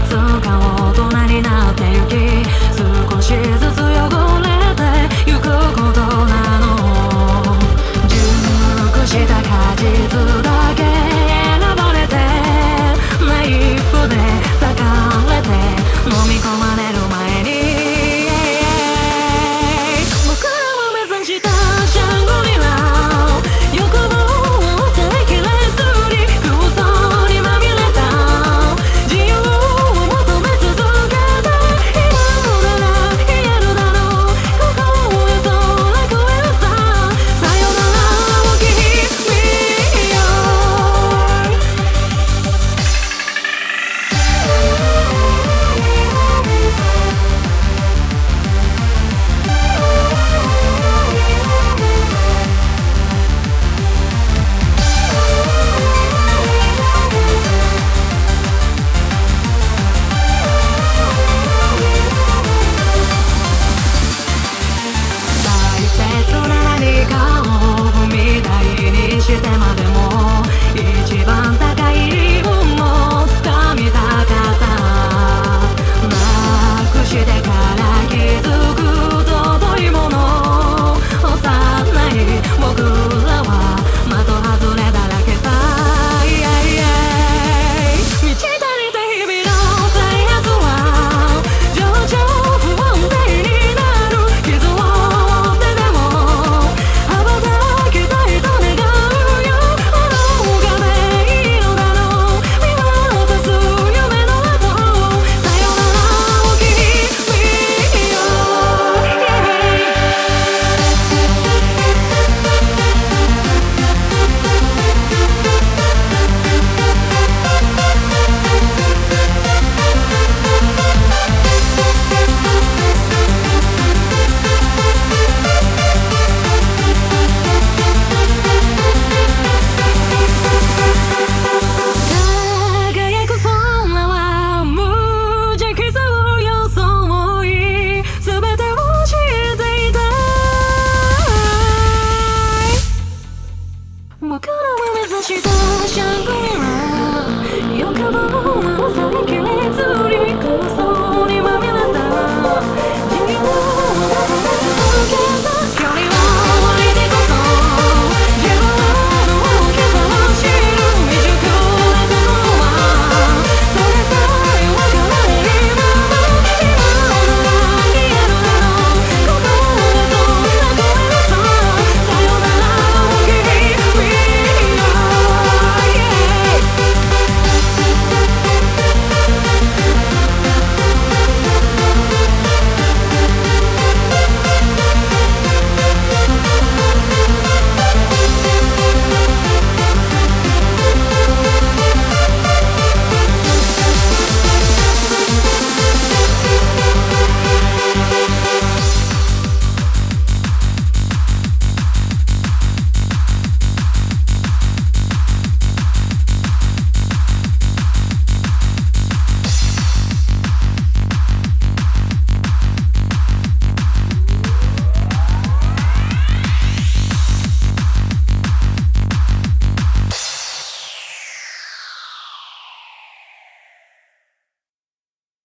月が踊る心は目指した